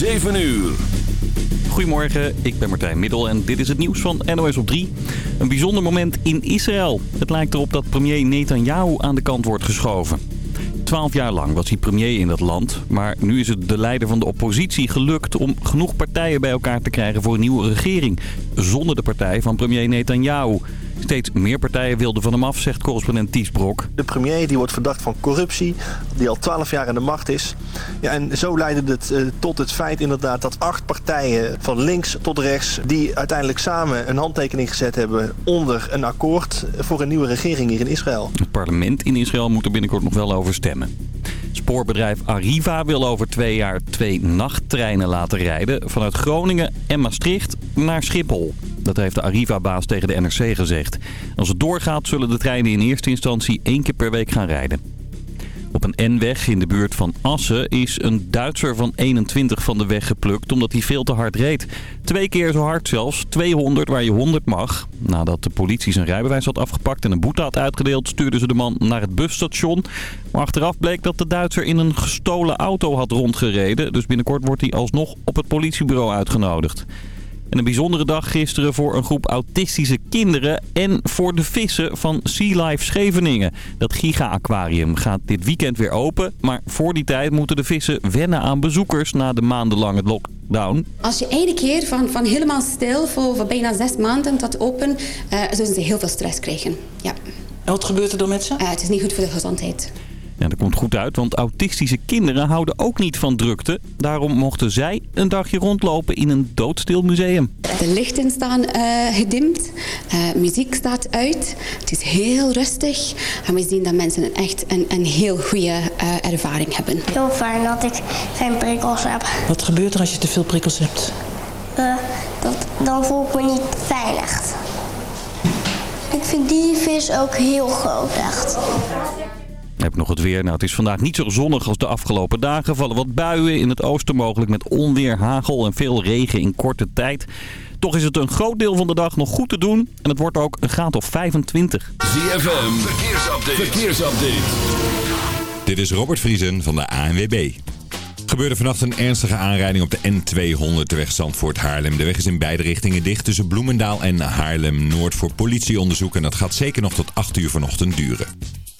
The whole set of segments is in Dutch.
7 uur. Goedemorgen, ik ben Martijn Middel en dit is het nieuws van NOS op 3. Een bijzonder moment in Israël. Het lijkt erop dat premier Netanyahu aan de kant wordt geschoven. Twaalf jaar lang was hij premier in dat land. Maar nu is het de leider van de oppositie gelukt om genoeg partijen bij elkaar te krijgen voor een nieuwe regering. Zonder de partij van premier Netanyahu. Steeds meer partijen wilden van hem af, zegt correspondent Ties Brok. De premier die wordt verdacht van corruptie, die al twaalf jaar aan de macht is. Ja, en zo leidde het uh, tot het feit inderdaad dat acht partijen van links tot rechts... die uiteindelijk samen een handtekening gezet hebben onder een akkoord voor een nieuwe regering hier in Israël. Het parlement in Israël moet er binnenkort nog wel over stemmen. Spoorbedrijf Arriva wil over twee jaar twee nachttreinen laten rijden... vanuit Groningen en Maastricht naar Schiphol. Dat heeft de Arriva-baas tegen de NRC gezegd. Als het doorgaat zullen de treinen in eerste instantie één keer per week gaan rijden. Op een N-weg in de buurt van Assen is een Duitser van 21 van de weg geplukt omdat hij veel te hard reed. Twee keer zo hard zelfs, 200 waar je 100 mag. Nadat de politie zijn rijbewijs had afgepakt en een boete had uitgedeeld... stuurden ze de man naar het busstation. Maar achteraf bleek dat de Duitser in een gestolen auto had rondgereden. Dus binnenkort wordt hij alsnog op het politiebureau uitgenodigd. En een bijzondere dag gisteren voor een groep autistische kinderen en voor de vissen van Sea Life Scheveningen. Dat giga-aquarium gaat dit weekend weer open, maar voor die tijd moeten de vissen wennen aan bezoekers na de maandenlange lockdown. Als je ene keer van, van helemaal stil voor, voor bijna zes maanden tot open, uh, zullen ze heel veel stress krijgen. Ja. En wat gebeurt er dan met ze? Uh, het is niet goed voor de gezondheid. Ja, dat komt goed uit, want autistische kinderen houden ook niet van drukte. Daarom mochten zij een dagje rondlopen in een doodstil museum. De lichten staan uh, gedimd, uh, muziek staat uit. Het is heel rustig en we zien dat mensen echt een, een heel goede uh, ervaring hebben. Heel fijn dat ik geen prikkels heb. Wat gebeurt er als je te veel prikkels hebt? dat, dan voel ik me niet veilig. Ik vind die vis ook heel groot, echt. Heb nog het weer. Nou, het is vandaag niet zo zonnig als de afgelopen dagen. Vallen wat buien in het oosten mogelijk met onweer, hagel en veel regen in korte tijd. Toch is het een groot deel van de dag nog goed te doen. En het wordt ook een graad of 25. ZFM, verkeersupdate. verkeersupdate. Dit is Robert Vriesen van de ANWB. gebeurde vannacht een ernstige aanrijding op de N200 de weg Zandvoort-Haarlem. De weg is in beide richtingen dicht tussen Bloemendaal en Haarlem-Noord voor politieonderzoek. En dat gaat zeker nog tot 8 uur vanochtend duren.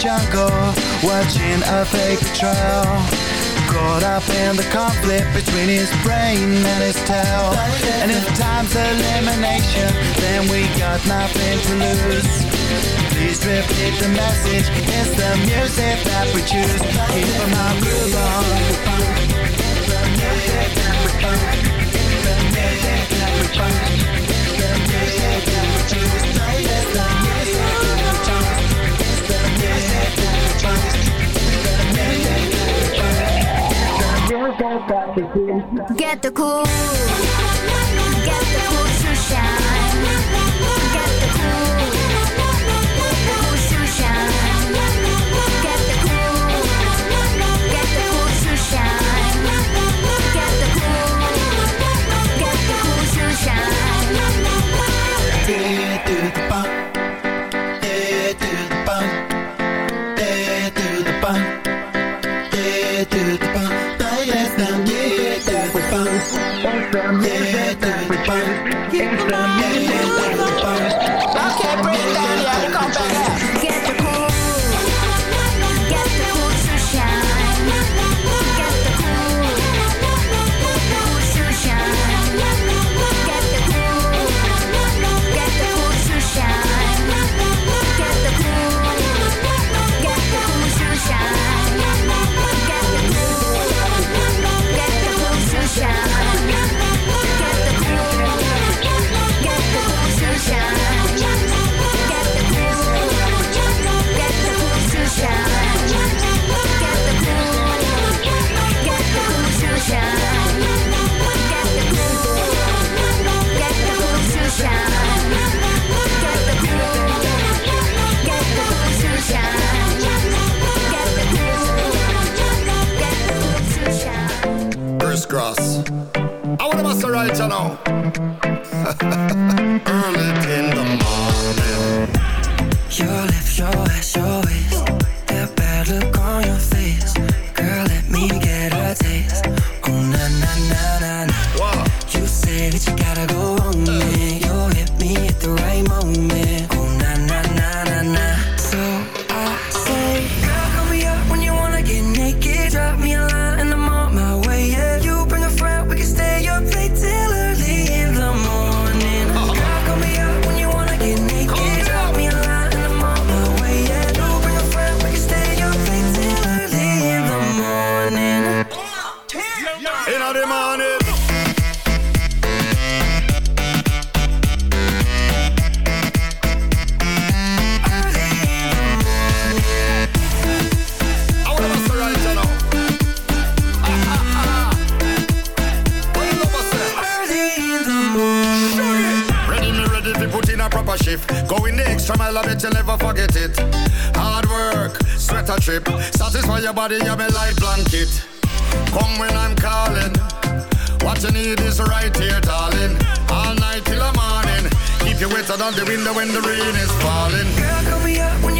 jungle, watching a fake trail Caught up in the conflict between his brain and his tail. And if time's elimination, then we got nothing to lose. Please repeat the message, it's the music that we choose. Keep on groove on Get the cool. Get the cool shoe shine. You say that you gotta go on, me You hit me at the right moment. your body, you're light blanket. Come when I'm calling. What you need is right here, darling. All night till the morning. Keep you wetter than the window when the rain is falling. Girl, cover me up when you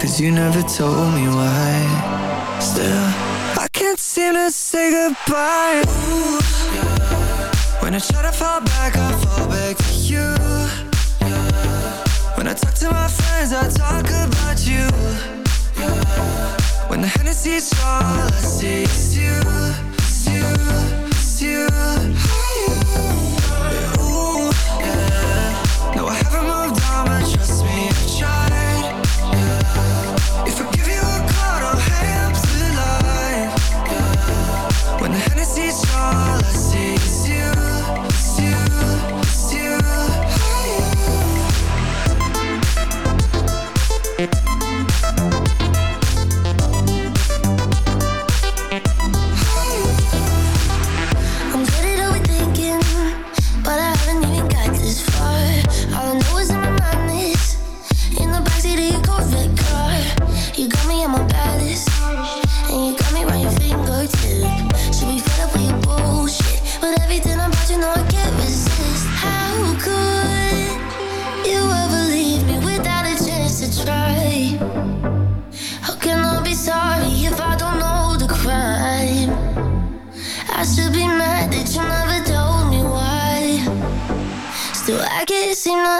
Cause you never told me why Still, I can't seem to say goodbye Ooh, yeah. When I try to fall back, I fall back to you yeah. When I talk to my friends, I talk about you yeah. When the Hennessy's all I see is you, it's you, it's you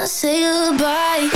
say goodbye.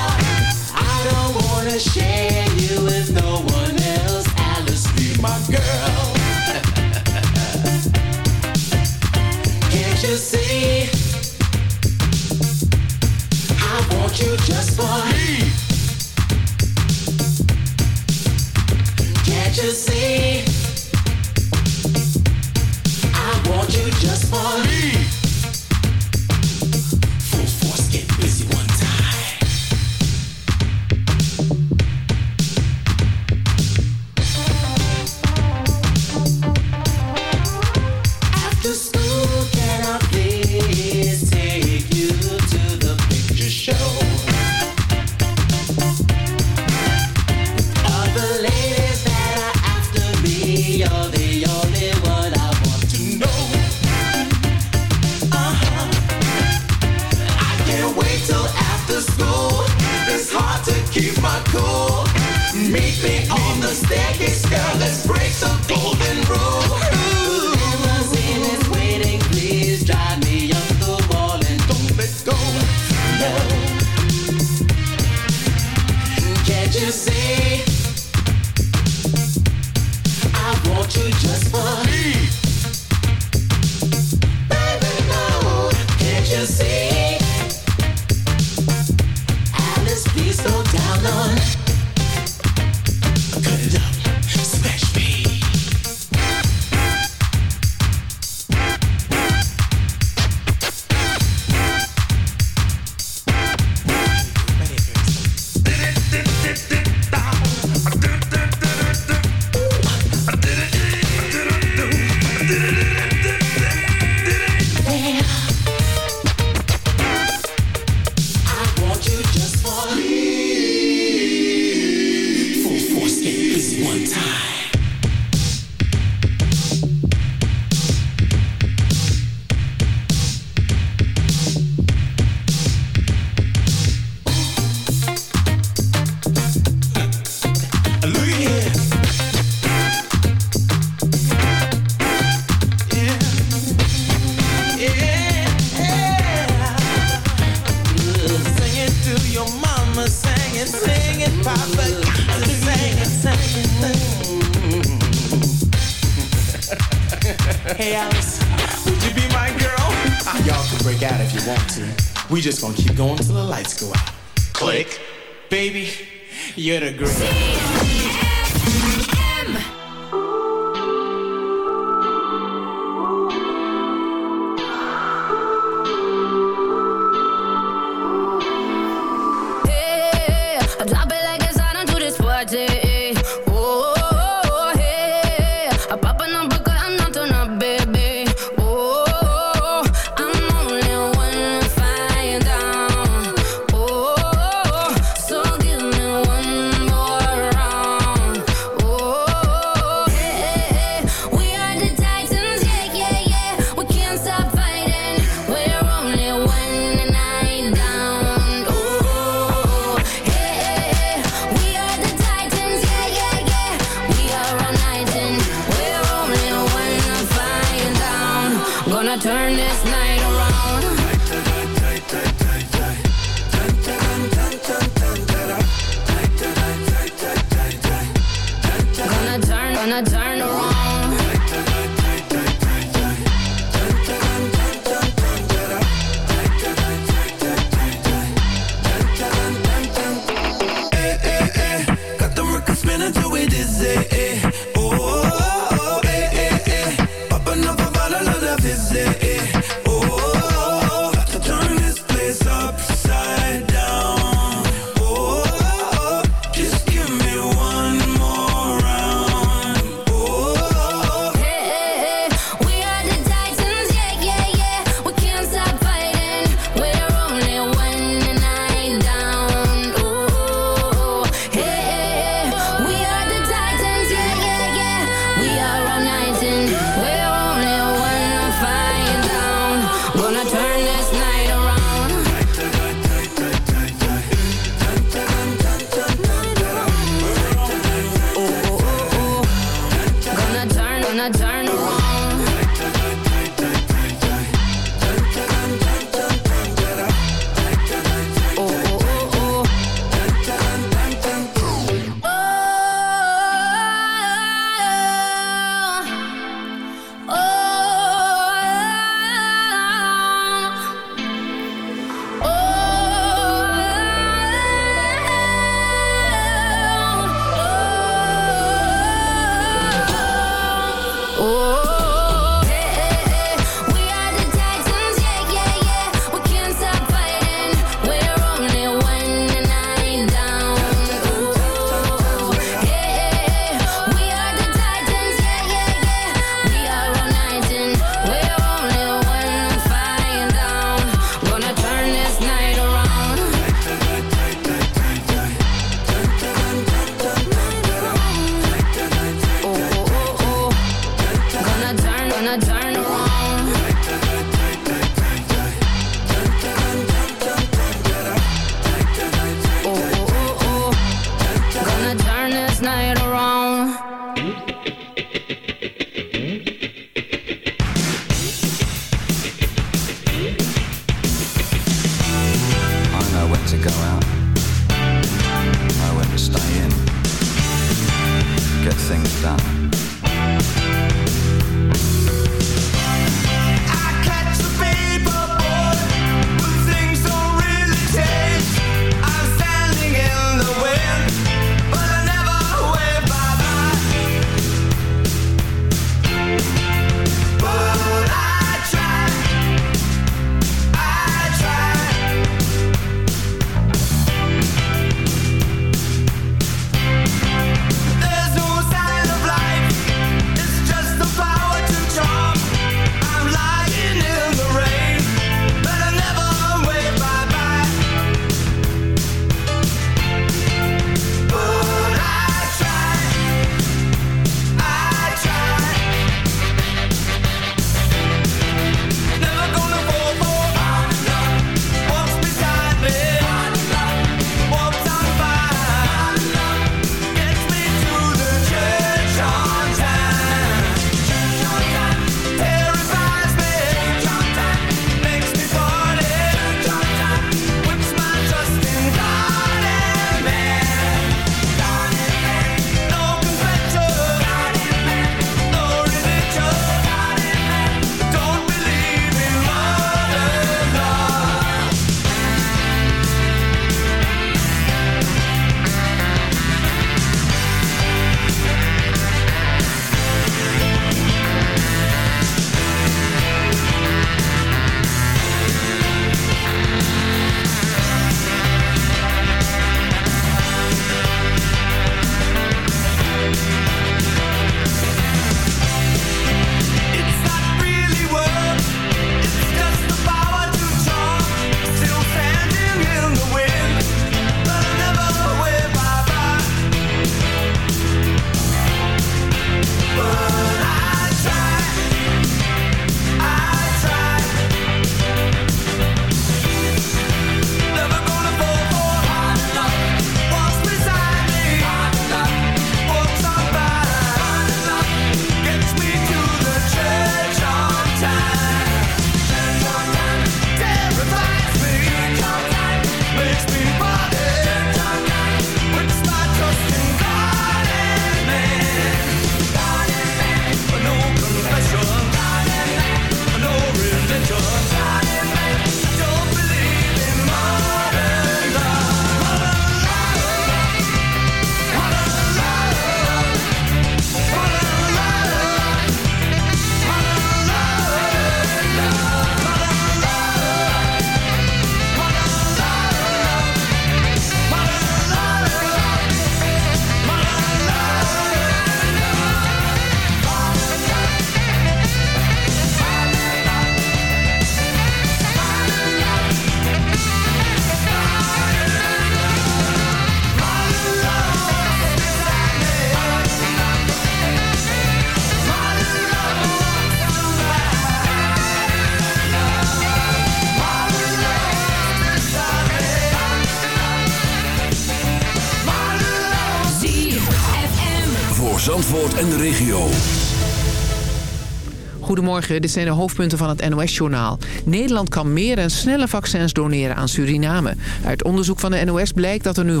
Goedemorgen, dit zijn de hoofdpunten van het NOS-journaal. Nederland kan meer en sneller vaccins doneren aan Suriname. Uit onderzoek van de NOS blijkt dat er nu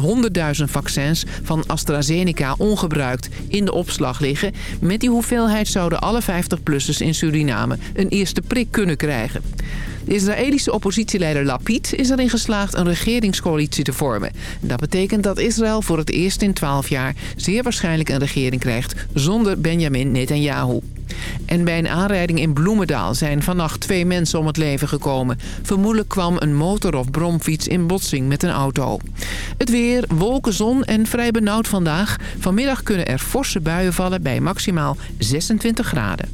100.000 vaccins van AstraZeneca ongebruikt in de opslag liggen. Met die hoeveelheid zouden alle 50-plussers in Suriname een eerste prik kunnen krijgen. Israëlische oppositieleider Lapid is erin geslaagd een regeringscoalitie te vormen. Dat betekent dat Israël voor het eerst in 12 jaar zeer waarschijnlijk een regering krijgt zonder Benjamin Netanyahu. En bij een aanrijding in Bloemendaal zijn vannacht twee mensen om het leven gekomen. Vermoedelijk kwam een motor- of bromfiets in botsing met een auto. Het weer, wolken, zon en vrij benauwd vandaag. Vanmiddag kunnen er forse buien vallen bij maximaal 26 graden.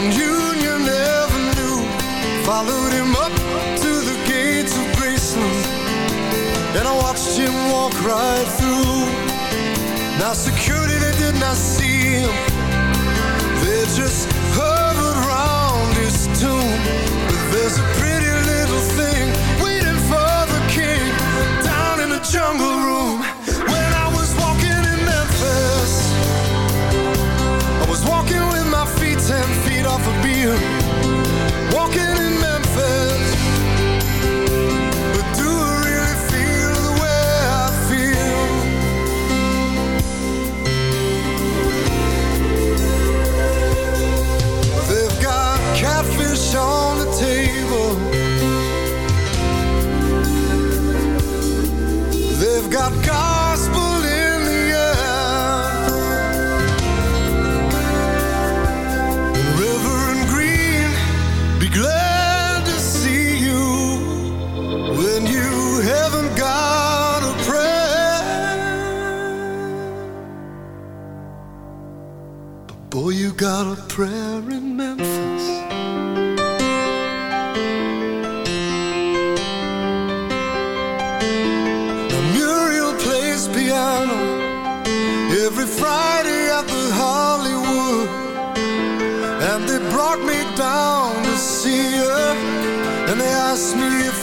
One you never knew. Followed him up to the gates of Graceland. And I watched him walk right through. Now security, they did not see him. They just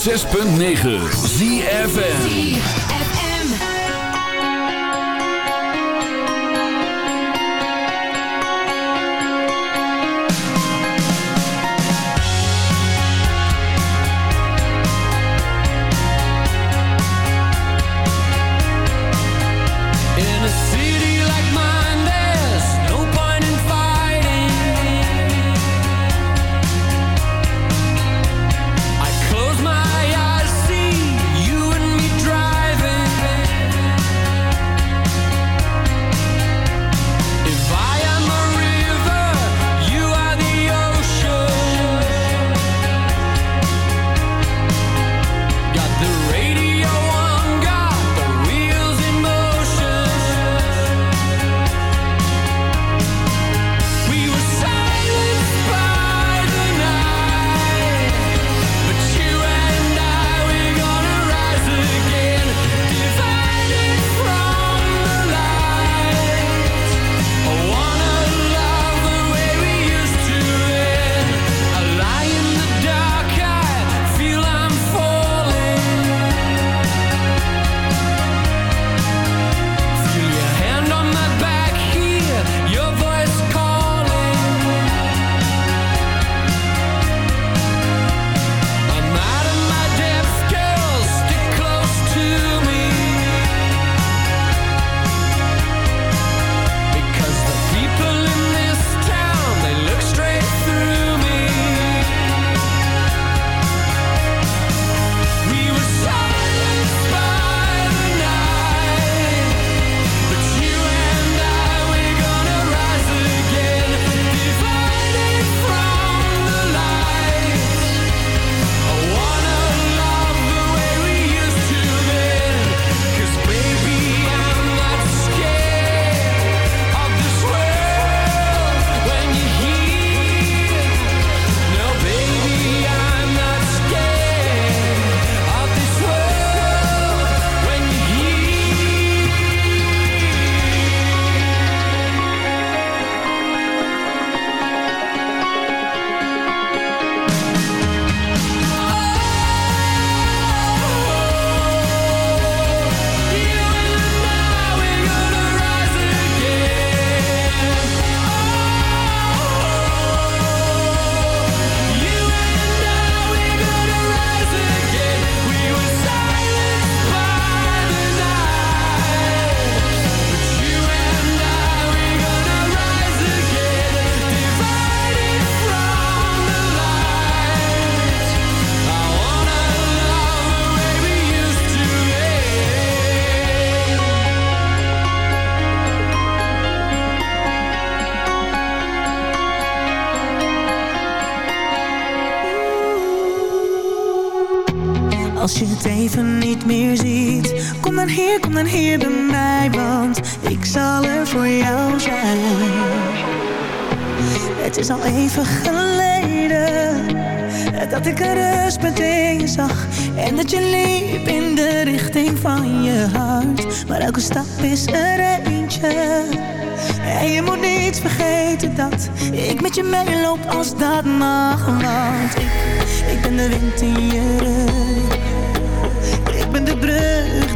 106.9 ZFN is al even geleden Dat ik in je zag. En dat je liep in de richting van je hart. Maar elke stap is er eentje. En je moet niet vergeten dat Ik met je meeloop als dat mag. Want ik, ik ben de wind in je rug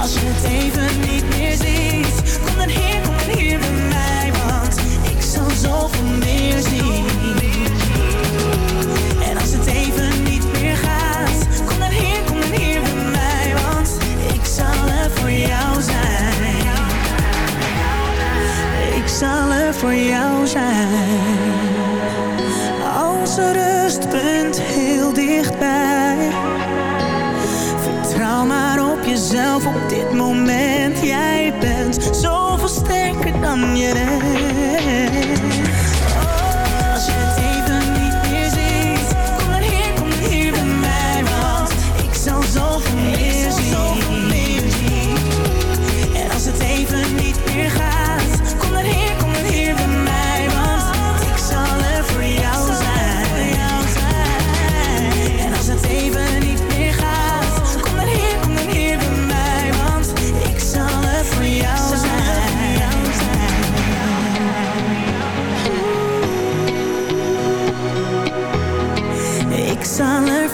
Als je het even niet meer ziet, kom dan hier, kom dan hier bij mij, want ik zal zoveel meer zien. En als het even niet meer gaat, kom dan hier, kom dan hier bij mij, want ik zal er voor jou zijn. Ik zal er voor jou zijn. Als rustpunt heel dichtbij. Jezelf op dit moment. Jij bent zoveel sterker dan je denkt.